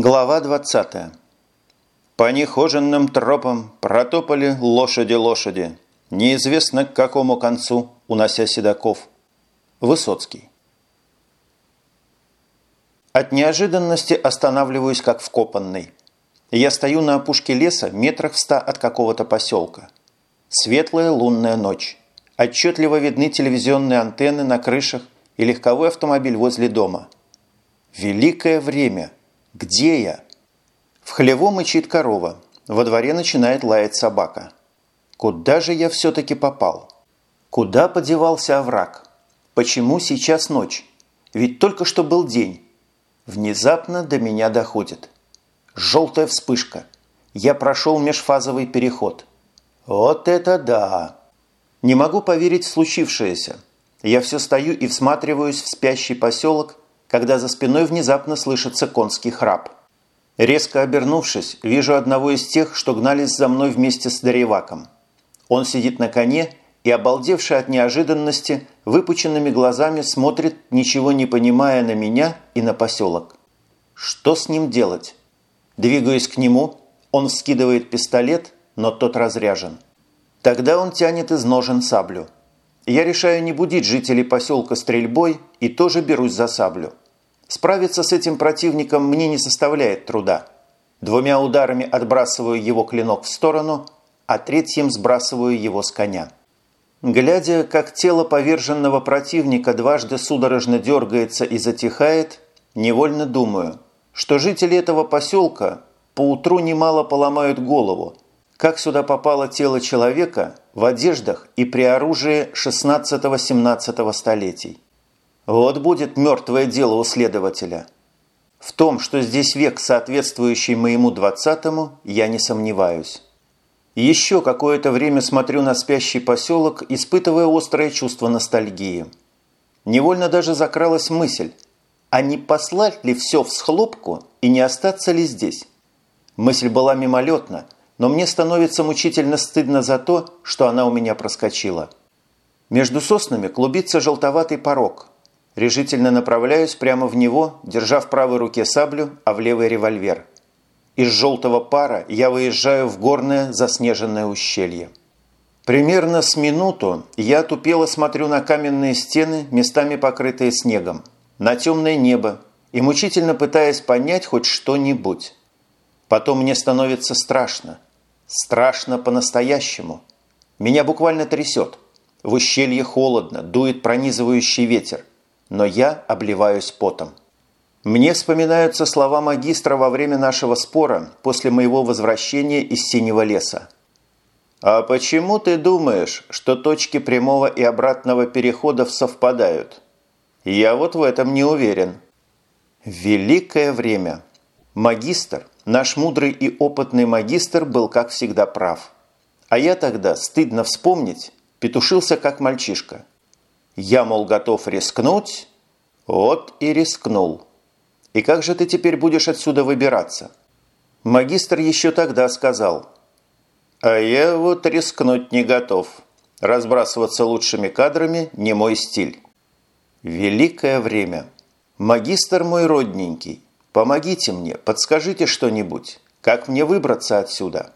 Глава 20. По нехоженным тропам протопали лошади-лошади, неизвестно к какому концу, унося седаков. Высоцкий. От неожиданности останавливаюсь как вкопанный. Я стою на опушке леса метрах в ста от какого-то поселка. Светлая лунная ночь. Отчетливо видны телевизионные антенны на крышах и легковой автомобиль возле дома. Великое время – где я? В хлеву мычит корова. Во дворе начинает лаять собака. Куда же я все-таки попал? Куда подевался овраг? Почему сейчас ночь? Ведь только что был день. Внезапно до меня доходит. Желтая вспышка. Я прошел межфазовый переход. Вот это да! Не могу поверить в случившееся. Я все стою и всматриваюсь в спящий поселок, когда за спиной внезапно слышится конский храп. Резко обернувшись, вижу одного из тех, что гнались за мной вместе с Дареваком. Он сидит на коне и, обалдевший от неожиданности, выпученными глазами смотрит, ничего не понимая на меня и на поселок. Что с ним делать? Двигаясь к нему, он вскидывает пистолет, но тот разряжен. Тогда он тянет из ножен саблю – я решаю не будить жителей поселка стрельбой и тоже берусь за саблю. Справиться с этим противником мне не составляет труда. Двумя ударами отбрасываю его клинок в сторону, а третьим сбрасываю его с коня. Глядя, как тело поверженного противника дважды судорожно дергается и затихает, невольно думаю, что жители этого поселка поутру немало поломают голову – как сюда попало тело человека в одеждах и при оружии 16-17 столетий. Вот будет мертвое дело у следователя. В том, что здесь век, соответствующий моему 20-му, я не сомневаюсь. Еще какое-то время смотрю на спящий поселок, испытывая острое чувство ностальгии. Невольно даже закралась мысль, а не послать ли все в схлопку и не остаться ли здесь? Мысль была мимолетна – но мне становится мучительно стыдно за то, что она у меня проскочила. Между соснами клубится желтоватый порог. Решительно направляюсь прямо в него, держа в правой руке саблю, а в левой револьвер. Из желтого пара я выезжаю в горное заснеженное ущелье. Примерно с минуту я тупело смотрю на каменные стены, местами покрытые снегом, на темное небо и мучительно пытаясь понять хоть что-нибудь. Потом мне становится страшно – Страшно по-настоящему. Меня буквально трясет. В ущелье холодно, дует пронизывающий ветер. Но я обливаюсь потом. Мне вспоминаются слова магистра во время нашего спора после моего возвращения из Синего леса. «А почему ты думаешь, что точки прямого и обратного переходов совпадают? Я вот в этом не уверен». Великое время. Магистр – Наш мудрый и опытный магистр был, как всегда, прав. А я тогда, стыдно вспомнить, петушился, как мальчишка. Я, мол, готов рискнуть, вот и рискнул. И как же ты теперь будешь отсюда выбираться? Магистр еще тогда сказал. А я вот рискнуть не готов. Разбрасываться лучшими кадрами не мой стиль. Великое время. Магистр мой родненький. Помогите мне, подскажите что-нибудь. Как мне выбраться отсюда?»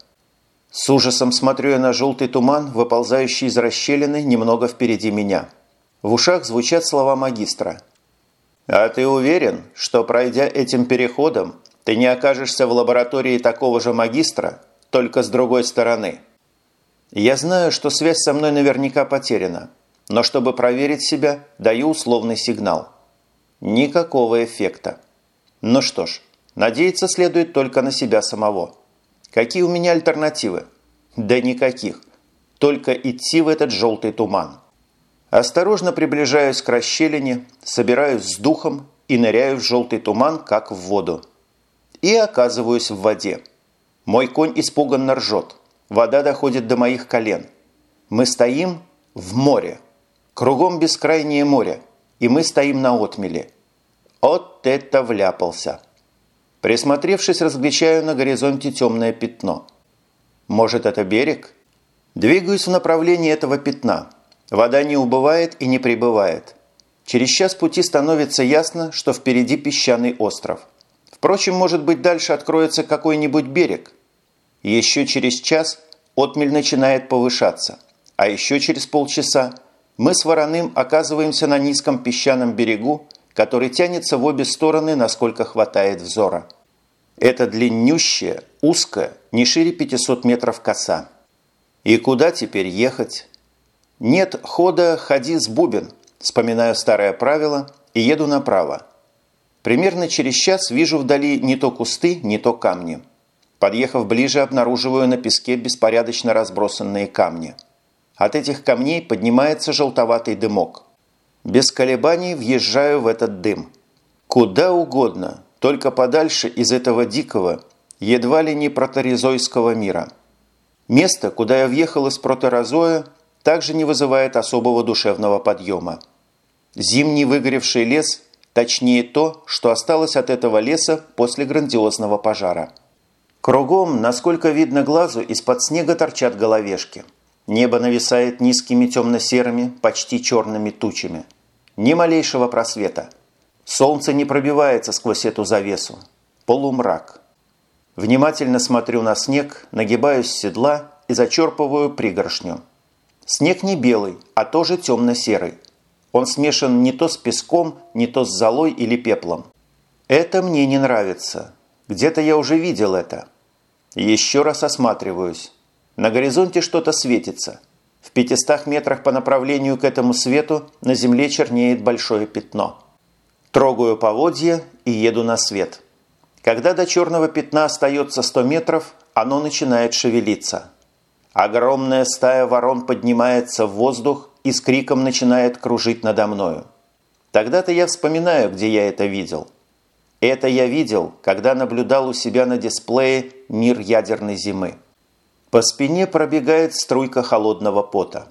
С ужасом смотрю я на желтый туман, выползающий из расщелины немного впереди меня. В ушах звучат слова магистра. «А ты уверен, что, пройдя этим переходом, ты не окажешься в лаборатории такого же магистра, только с другой стороны?» Я знаю, что связь со мной наверняка потеряна, но чтобы проверить себя, даю условный сигнал. Никакого эффекта. Ну что ж, надеяться следует только на себя самого. Какие у меня альтернативы? Да никаких. Только идти в этот желтый туман. Осторожно приближаюсь к расщелине, собираюсь с духом и ныряю в желтый туман, как в воду. И оказываюсь в воде. Мой конь испуганно ржет. Вода доходит до моих колен. Мы стоим в море. Кругом бескрайнее море. И мы стоим на отмеле. От это вляпался. Присмотревшись, различаю на горизонте темное пятно. Может, это берег? Двигаюсь в направлении этого пятна. Вода не убывает и не прибывает. Через час пути становится ясно, что впереди песчаный остров. Впрочем, может быть, дальше откроется какой-нибудь берег. Еще через час отмель начинает повышаться, а еще через полчаса мы с Вороным оказываемся на низком песчаном берегу, который тянется в обе стороны, насколько хватает взора. Это длиннющая, узкая, не шире 500 метров коса. И куда теперь ехать? Нет хода «ходи с бубен», вспоминаю старое правило и еду направо. Примерно через час вижу вдали не то кусты, не то камни. Подъехав ближе, обнаруживаю на песке беспорядочно разбросанные камни. От этих камней поднимается желтоватый дымок. Без колебаний въезжаю в этот дым. Куда угодно, только подальше из этого дикого, едва ли не проторизойского мира. Место, куда я въехал из протерозоя, также не вызывает особого душевного подъема. Зимний выгоревший лес, точнее то, что осталось от этого леса после грандиозного пожара. Кругом, насколько видно глазу, из-под снега торчат головешки. Небо нависает низкими темно-серыми, почти черными тучами. Ни малейшего просвета – Солнце не пробивается сквозь эту завесу. Полумрак. Внимательно смотрю на снег, нагибаюсь с седла и зачерпываю пригоршню. Снег не белый, а тоже темно-серый. Он смешан не то с песком, не то с золой или пеплом. Это мне не нравится. Где-то я уже видел это. Еще раз осматриваюсь. На горизонте что-то светится. В 500 метрах по направлению к этому свету на земле чернеет большое пятно. Трогаю поводья и еду на свет. Когда до черного пятна остается 100 метров, оно начинает шевелиться. Огромная стая ворон поднимается в воздух и с криком начинает кружить надо мною. Тогда-то я вспоминаю, где я это видел. Это я видел, когда наблюдал у себя на дисплее «Мир ядерной зимы». По спине пробегает струйка холодного пота.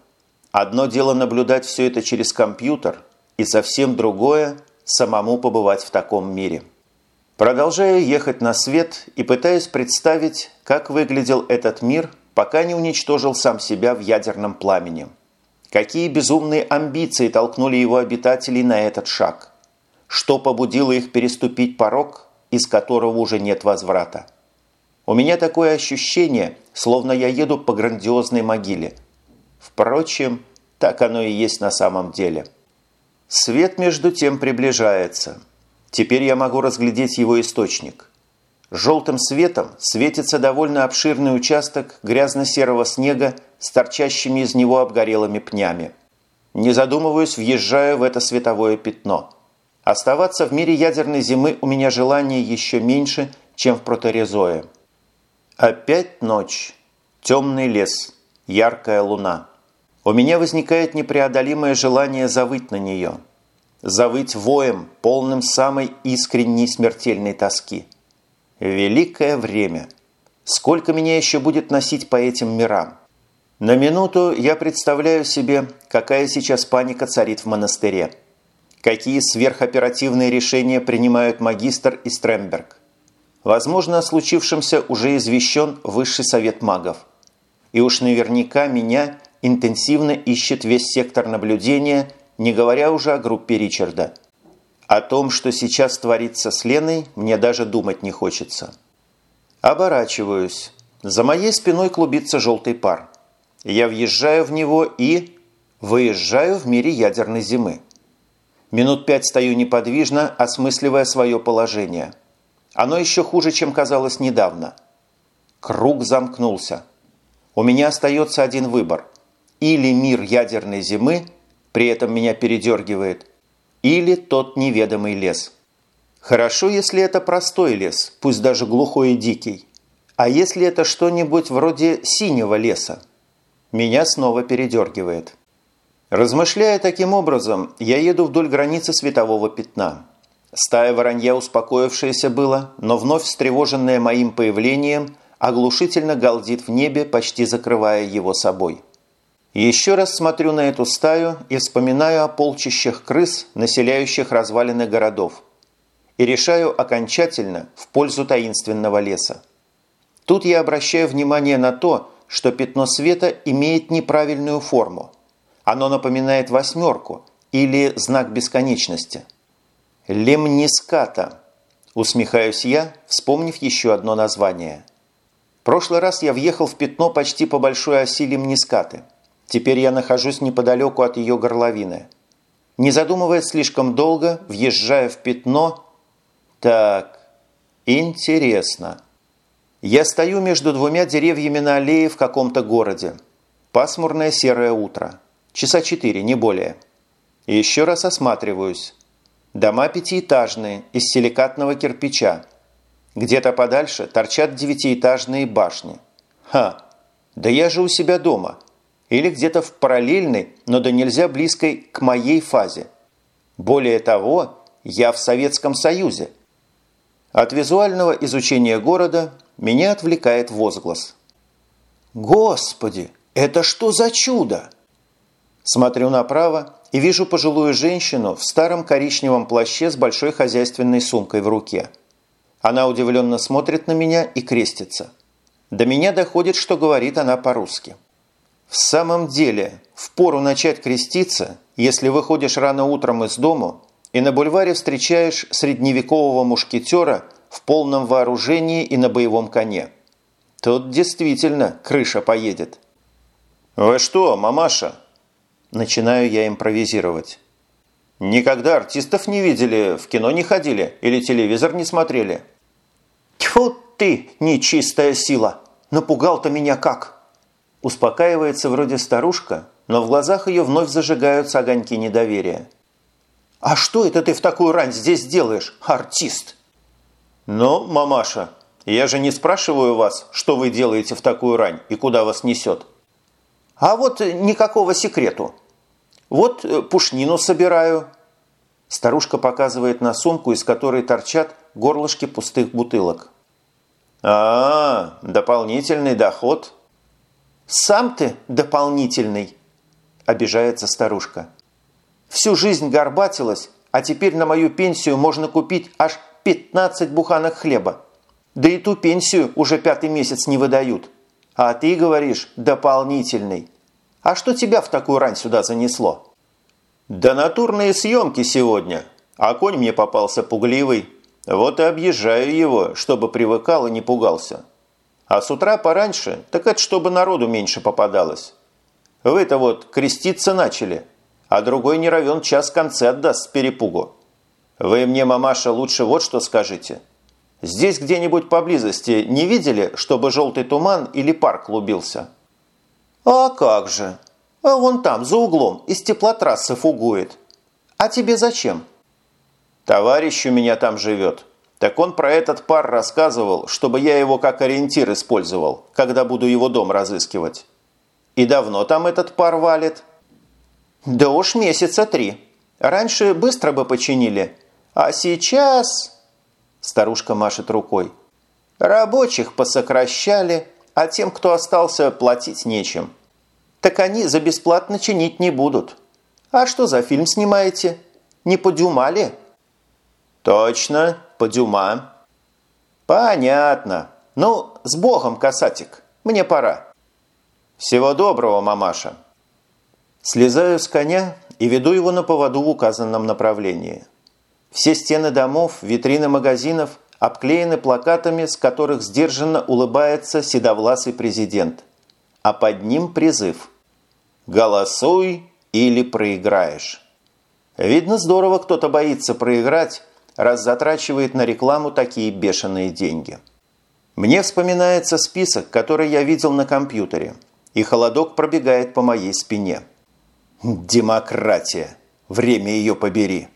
Одно дело наблюдать все это через компьютер, и совсем другое самому побывать в таком мире. Продолжаю ехать на свет и пытаюсь представить, как выглядел этот мир, пока не уничтожил сам себя в ядерном пламени. Какие безумные амбиции толкнули его обитателей на этот шаг? Что побудило их переступить порог, из которого уже нет возврата? У меня такое ощущение, словно я еду по грандиозной могиле. Впрочем, так оно и есть на самом деле. Свет между тем приближается. Теперь я могу разглядеть его источник. Желтым светом светится довольно обширный участок грязно-серого снега с торчащими из него обгорелыми пнями. Не задумываясь, въезжаю в это световое пятно. Оставаться в мире ядерной зимы у меня желание еще меньше, чем в проторезое. Опять ночь. Темный лес. Яркая луна. У меня возникает непреодолимое желание завыть на нее. Завыть воем, полным самой искренней смертельной тоски. Великое время! Сколько меня еще будет носить по этим мирам? На минуту я представляю себе, какая сейчас паника царит в монастыре. Какие сверхоперативные решения принимают магистр и Стремберг. Возможно, о случившемся уже извещен Высший совет магов. И уж наверняка меня интенсивно ищет весь сектор наблюдения, не говоря уже о группе Ричарда. О том, что сейчас творится с Леной, мне даже думать не хочется. Оборачиваюсь. За моей спиной клубится желтый пар. Я въезжаю в него и... выезжаю в мире ядерной зимы. Минут пять стою неподвижно, осмысливая свое положение. Оно еще хуже, чем казалось недавно. Круг замкнулся. У меня остается один выбор или мир ядерной зимы, при этом меня передергивает, или тот неведомый лес. Хорошо, если это простой лес, пусть даже глухой и дикий. А если это что-нибудь вроде синего леса? Меня снова передергивает. Размышляя таким образом, я еду вдоль границы светового пятна. Стая воронья, успокоившаяся было, но вновь встревоженная моим появлением, оглушительно галдит в небе, почти закрывая его собой. Еще раз смотрю на эту стаю и вспоминаю о полчищах крыс, населяющих развалины городов. И решаю окончательно в пользу таинственного леса. Тут я обращаю внимание на то, что пятно света имеет неправильную форму. Оно напоминает восьмерку или знак бесконечности. Лемниската. Усмехаюсь я, вспомнив еще одно название. Прошлый раз я въехал в пятно почти по большой оси Лимнискаты. Теперь я нахожусь неподалеку от ее горловины. Не задумываясь слишком долго, въезжая в пятно... Так, интересно. Я стою между двумя деревьями на аллее в каком-то городе. Пасмурное серое утро. Часа четыре, не более. Еще раз осматриваюсь. Дома пятиэтажные, из силикатного кирпича. Где-то подальше торчат девятиэтажные башни. Ха, да я же у себя дома. Или где-то в параллельной, но да нельзя близкой к моей фазе. Более того, я в Советском Союзе. От визуального изучения города меня отвлекает возглас. «Господи, это что за чудо?» Смотрю направо и вижу пожилую женщину в старом коричневом плаще с большой хозяйственной сумкой в руке. Она удивленно смотрит на меня и крестится. До меня доходит, что говорит она по-русски. В самом деле, впору начать креститься, если выходишь рано утром из дому и на бульваре встречаешь средневекового мушкетера в полном вооружении и на боевом коне. Тут действительно крыша поедет. «Вы что, мамаша?» Начинаю я импровизировать. «Никогда артистов не видели, в кино не ходили или телевизор не смотрели?» «Тьфу ты, нечистая сила! Напугал-то меня как!» Успокаивается вроде старушка, но в глазах ее вновь зажигаются огоньки недоверия. «А что это ты в такую рань здесь делаешь, артист?» «Ну, мамаша, я же не спрашиваю вас, что вы делаете в такую рань и куда вас несет». «А вот никакого секрету. Вот э, пушнину собираю». Старушка показывает на сумку, из которой торчат горлышки пустых бутылок. а, -а дополнительный доход». «Сам ты дополнительный», – обижается старушка. «Всю жизнь горбатилась, а теперь на мою пенсию можно купить аж 15 буханок хлеба. Да и ту пенсию уже пятый месяц не выдают. А ты говоришь «дополнительный». А что тебя в такую рань сюда занесло? Да натурные съемки сегодня. А конь мне попался пугливый. Вот и объезжаю его, чтобы привыкал и не пугался. А с утра пораньше, так это чтобы народу меньше попадалось. Вы-то вот креститься начали, а другой не равен час конце отдаст с перепугу. Вы мне, мамаша, лучше вот что скажите. Здесь где-нибудь поблизости не видели, чтобы желтый туман или парк клубился?» «А как же? А вон там, за углом, из теплотрассы фугует. А тебе зачем?» «Товарищ у меня там живет. Так он про этот пар рассказывал, чтобы я его как ориентир использовал, когда буду его дом разыскивать. И давно там этот пар валит?» «Да уж месяца три. Раньше быстро бы починили. А сейчас...» Старушка машет рукой. «Рабочих посокращали, а тем, кто остался, платить нечем. Так они за бесплатно чинить не будут. А что за фильм снимаете? Не по Дюма ли? Точно, по Дюма. Понятно. Ну, с Богом, касатик, мне пора. Всего доброго, мамаша. Слезаю с коня и веду его на поводу в указанном направлении. Все стены домов, витрины магазинов обклеены плакатами, с которых сдержанно улыбается седовласый президент. А под ним призыв «Голосуй или проиграешь». Видно, здорово кто-то боится проиграть, раз затрачивает на рекламу такие бешеные деньги. Мне вспоминается список, который я видел на компьютере, и холодок пробегает по моей спине. Демократия! Время ее побери!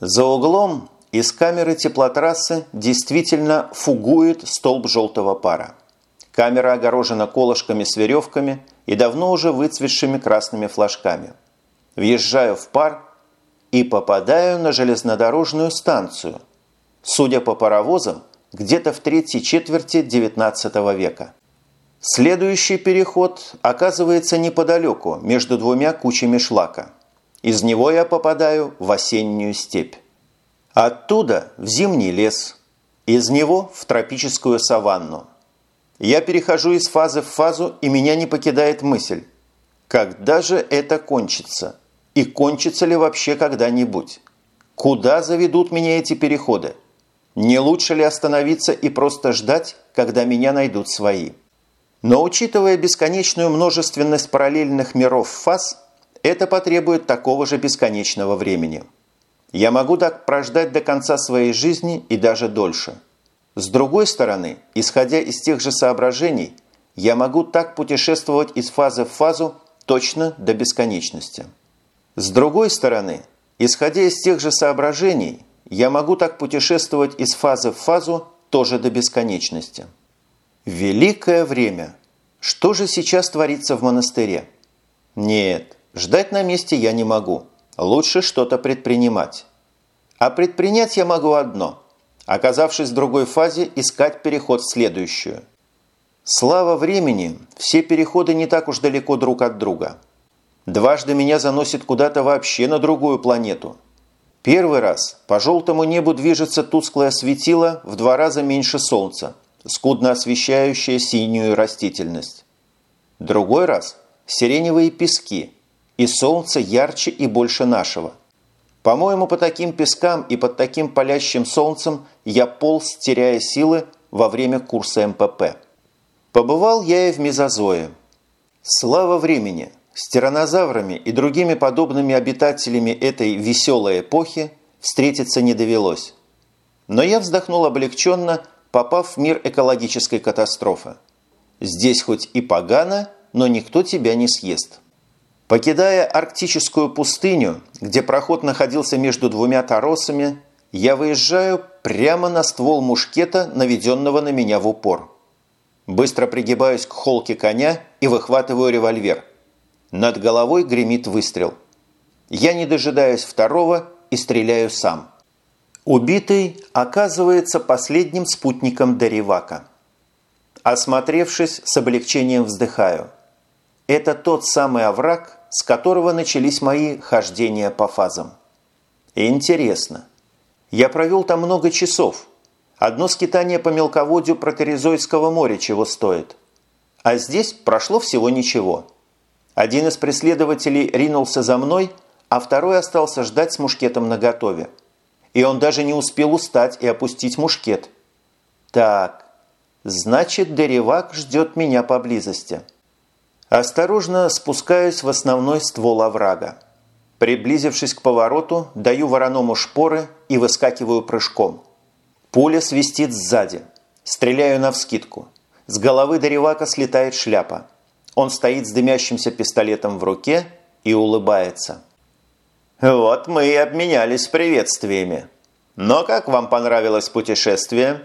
За углом из камеры теплотрассы действительно фугует столб желтого пара. Камера огорожена колышками с веревками и давно уже выцветшими красными флажками. Въезжаю в пар и попадаю на железнодорожную станцию. Судя по паровозам, где-то в третьей четверти XIX века. Следующий переход оказывается неподалеку, между двумя кучами шлака. Из него я попадаю в осеннюю степь. Оттуда в зимний лес, из него в тропическую саванну. Я перехожу из фазы в фазу, и меня не покидает мысль. Когда же это кончится? И кончится ли вообще когда-нибудь? Куда заведут меня эти переходы? Не лучше ли остановиться и просто ждать, когда меня найдут свои? Но учитывая бесконечную множественность параллельных миров фаз, это потребует такого же бесконечного времени. Я могу так прождать до конца своей жизни и даже дольше. С другой стороны, исходя из тех же соображений, я могу так путешествовать из фазы в фазу точно до бесконечности. С другой стороны, исходя из тех же соображений, я могу так путешествовать из фазы в фазу тоже до бесконечности. Великое время! Что же сейчас творится в монастыре? Нет, ждать на месте я не могу. Лучше что-то предпринимать. А предпринять я могу одно. Оказавшись в другой фазе, искать переход в следующую. Слава времени, все переходы не так уж далеко друг от друга. Дважды меня заносит куда-то вообще на другую планету – Первый раз по желтому небу движется тусклое светило в два раза меньше Солнца, скудно освещающее синюю растительность. Другой раз – сиреневые пески, и Солнце ярче и больше нашего. По-моему, по таким пескам и под таким палящим солнцем я полз, теряя силы во время курса МПП. Побывал я и в Мезозое. Слава времени – с тиранозаврами и другими подобными обитателями этой веселой эпохи встретиться не довелось. Но я вздохнул облегченно, попав в мир экологической катастрофы. Здесь хоть и погано, но никто тебя не съест. Покидая арктическую пустыню, где проход находился между двумя торосами, я выезжаю прямо на ствол мушкета, наведенного на меня в упор. Быстро пригибаюсь к холке коня и выхватываю револьвер – над головой гремит выстрел. Я не дожидаюсь второго и стреляю сам. Убитый оказывается последним спутником Даривака. Осмотревшись, с облегчением вздыхаю. Это тот самый овраг, с которого начались мои хождения по фазам. Интересно. Я провел там много часов. Одно скитание по мелководью Протеризойского моря чего стоит. А здесь прошло всего ничего. Один из преследователей ринулся за мной, а второй остался ждать с мушкетом наготове. И он даже не успел устать и опустить мушкет. Так, значит, Деревак ждет меня поблизости. Осторожно спускаюсь в основной ствол оврага. Приблизившись к повороту, даю вороному шпоры и выскакиваю прыжком. Пуля свистит сзади. Стреляю навскидку. С головы Деревака слетает шляпа. Он стоит с дымящимся пистолетом в руке и улыбается. «Вот мы и обменялись приветствиями. Но как вам понравилось путешествие?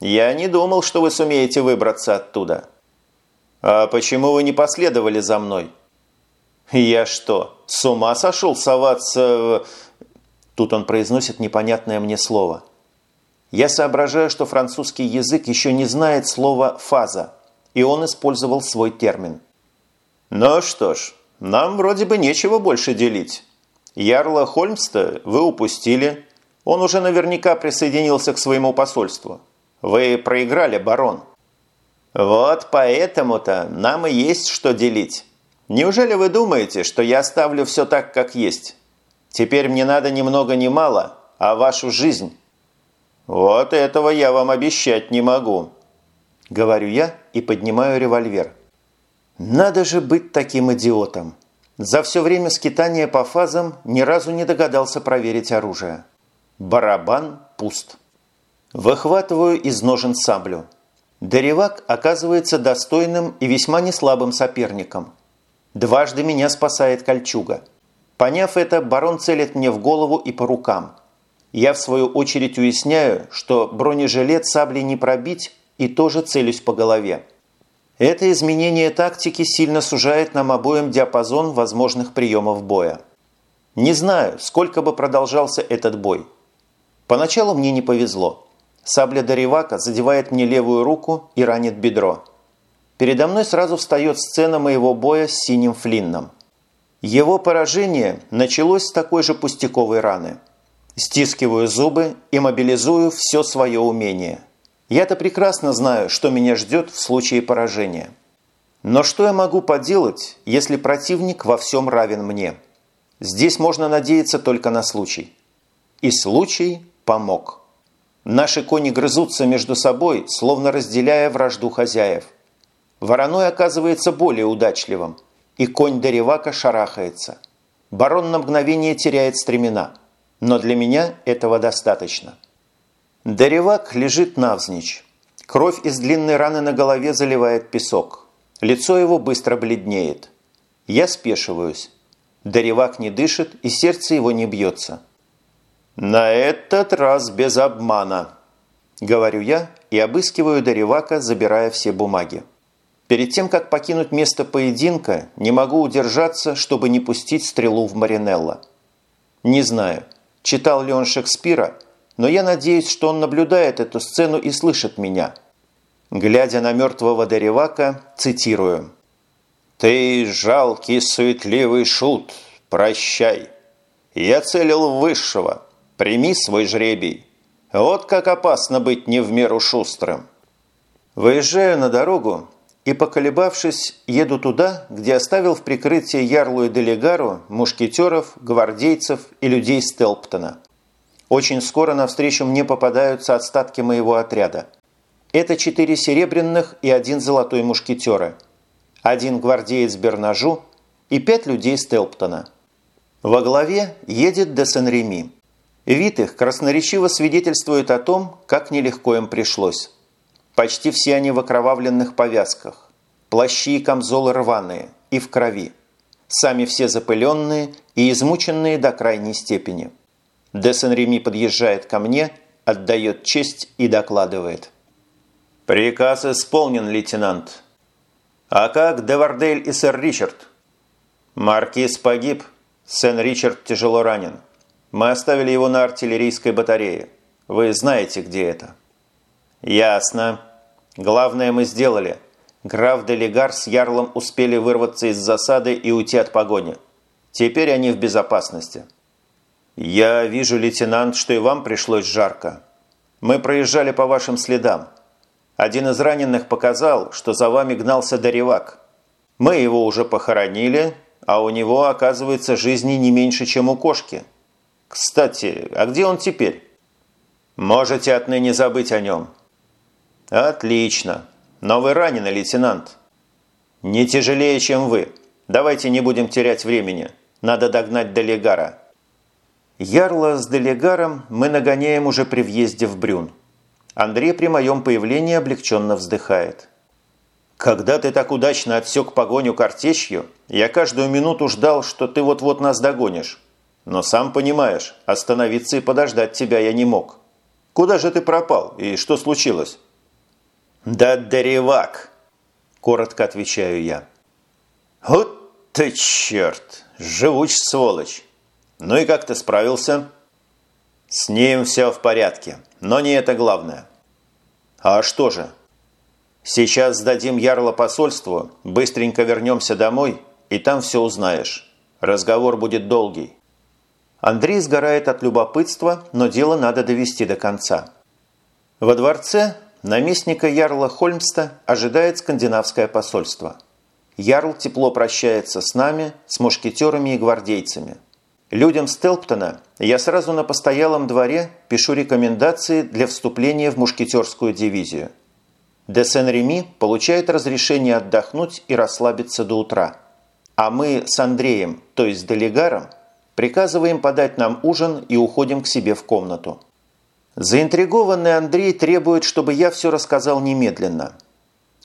Я не думал, что вы сумеете выбраться оттуда». «А почему вы не последовали за мной?» «Я что, с ума сошел соваться в...» Тут он произносит непонятное мне слово. Я соображаю, что французский язык еще не знает слова «фаза», и он использовал свой термин. «Ну что ж, нам вроде бы нечего больше делить. Ярла Хольмста вы упустили. Он уже наверняка присоединился к своему посольству. Вы проиграли, барон». «Вот поэтому-то нам и есть что делить. Неужели вы думаете, что я оставлю все так, как есть? Теперь мне надо ни много ни мало, а вашу жизнь». «Вот этого я вам обещать не могу», – говорю я и поднимаю револьвер. Надо же быть таким идиотом. За все время скитания по фазам ни разу не догадался проверить оружие. Барабан пуст. Выхватываю из ножен саблю. Деревак оказывается достойным и весьма неслабым соперником. Дважды меня спасает кольчуга. Поняв это, барон целит мне в голову и по рукам. Я в свою очередь уясняю, что бронежилет сабли не пробить и тоже целюсь по голове. Это изменение тактики сильно сужает нам обоим диапазон возможных приемов боя. Не знаю, сколько бы продолжался этот бой. Поначалу мне не повезло. Сабля Даривака задевает мне левую руку и ранит бедро. Передо мной сразу встает сцена моего боя с синим Флинном. Его поражение началось с такой же пустяковой раны – Стискиваю зубы и мобилизую все свое умение. Я-то прекрасно знаю, что меня ждет в случае поражения. Но что я могу поделать, если противник во всем равен мне? Здесь можно надеяться только на случай. И случай помог. Наши кони грызутся между собой, словно разделяя вражду хозяев. Вороной оказывается более удачливым, и конь Деревака шарахается. Барон на мгновение теряет стремена, но для меня этого достаточно. Деревак лежит навзничь. Кровь из длинной раны на голове заливает песок. Лицо его быстро бледнеет. Я спешиваюсь. Деревак не дышит, и сердце его не бьется. «На этот раз без обмана», – говорю я и обыскиваю Деревака, забирая все бумаги. Перед тем, как покинуть место поединка, не могу удержаться, чтобы не пустить стрелу в Маринелло. Не знаю, читал ли он Шекспира, но я надеюсь, что он наблюдает эту сцену и слышит меня. Глядя на мертвого Деревака, цитирую. «Ты жалкий суетливый шут, прощай. Я целил в высшего, Прими свой жребий. Вот как опасно быть не в меру шустрым. Выезжаю на дорогу и, поколебавшись, еду туда, где оставил в прикрытии Ярлу и Делегару мушкетеров, гвардейцев и людей Стелптона. Очень скоро навстречу мне попадаются остатки моего отряда. Это четыре серебряных и один золотой мушкетера, один гвардеец Бернажу и пять людей Стелптона. Во главе едет де Сен-Реми. Вид их красноречиво свидетельствует о том, как нелегко им пришлось. Почти все они в окровавленных повязках. Плащи и камзолы рваные и в крови. Сами все запыленные и измученные до крайней степени. Де Сен-Реми подъезжает ко мне, отдает честь и докладывает. «Приказ исполнен, лейтенант». «А как Девардель и сэр Ричард?» «Маркиз погиб, Сен-Ричард тяжело ранен». Мы оставили его на артиллерийской батарее. Вы знаете, где это?» «Ясно. Главное мы сделали. Граф Делегар с Ярлом успели вырваться из засады и уйти от погони. Теперь они в безопасности». «Я вижу, лейтенант, что и вам пришлось жарко. Мы проезжали по вашим следам. Один из раненых показал, что за вами гнался Даревак. Мы его уже похоронили, а у него, оказывается, жизни не меньше, чем у кошки». Кстати, а где он теперь? Можете отныне забыть о нем. Отлично. Но вы ранены, лейтенант. Не тяжелее, чем вы. Давайте не будем терять времени. Надо догнать Делегара. Ярла с Делегаром мы нагоняем уже при въезде в Брюн. Андрей при моем появлении облегченно вздыхает. «Когда ты так удачно отсек погоню картечью, я каждую минуту ждал, что ты вот-вот нас догонишь. Но сам понимаешь, остановиться и подождать тебя я не мог. Куда же ты пропал и что случилось?» «Да деревак!» – коротко отвечаю я. «Вот ты черт! Живуч сволочь! Ну и как ты справился?» «С ним все в порядке, но не это главное». «А что же?» «Сейчас сдадим ярло посольству, быстренько вернемся домой, и там все узнаешь. Разговор будет долгий». Андрей сгорает от любопытства, но дело надо довести до конца. Во дворце наместника Ярла Хольмста ожидает скандинавское посольство. Ярл тепло прощается с нами, с мушкетерами и гвардейцами. Людям Стелптона я сразу на постоялом дворе пишу рекомендации для вступления в мушкетерскую дивизию. Де Сен-Реми получает разрешение отдохнуть и расслабиться до утра. А мы с Андреем, то есть Делегаром, Приказываем подать нам ужин и уходим к себе в комнату. Заинтригованный Андрей требует, чтобы я все рассказал немедленно.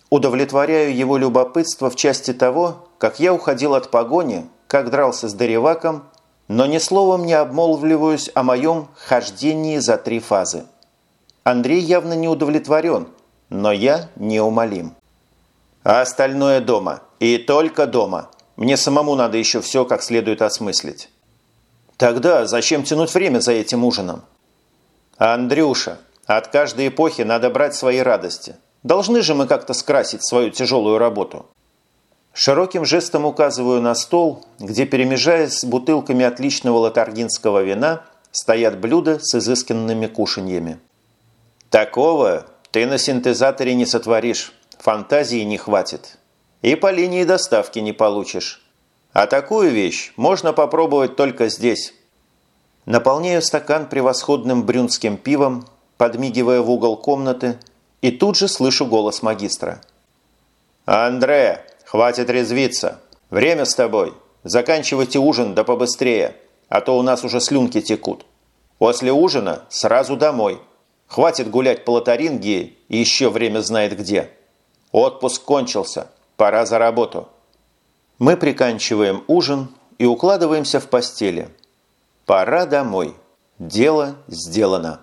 Удовлетворяю его любопытство в части того, как я уходил от погони, как дрался с Дереваком, но ни словом не обмолвливаюсь о моем хождении за три фазы. Андрей явно не удовлетворен, но я неумолим. А остальное дома. И только дома. Мне самому надо еще все как следует осмыслить. Тогда зачем тянуть время за этим ужином? Андрюша, от каждой эпохи надо брать свои радости. Должны же мы как-то скрасить свою тяжелую работу. Широким жестом указываю на стол, где, перемежаясь с бутылками отличного латаргинского вина, стоят блюда с изысканными кушаньями. Такого ты на синтезаторе не сотворишь, фантазии не хватит. И по линии доставки не получишь. А такую вещь можно попробовать только здесь. Наполняю стакан превосходным брюнским пивом, подмигивая в угол комнаты, и тут же слышу голос магистра. «Андре, хватит резвиться! Время с тобой! Заканчивайте ужин да побыстрее, а то у нас уже слюнки текут. После ужина сразу домой. Хватит гулять по Лотарингии и еще время знает где. Отпуск кончился, пора за работу». Мы приканчиваем ужин и укладываемся в постели. Пора домой. Дело сделано.